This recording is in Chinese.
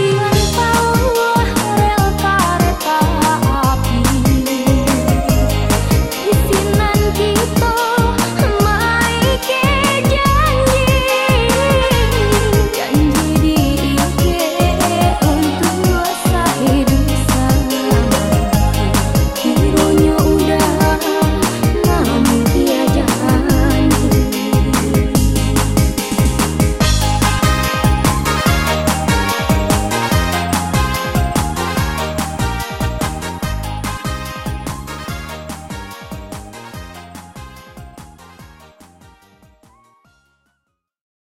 I 方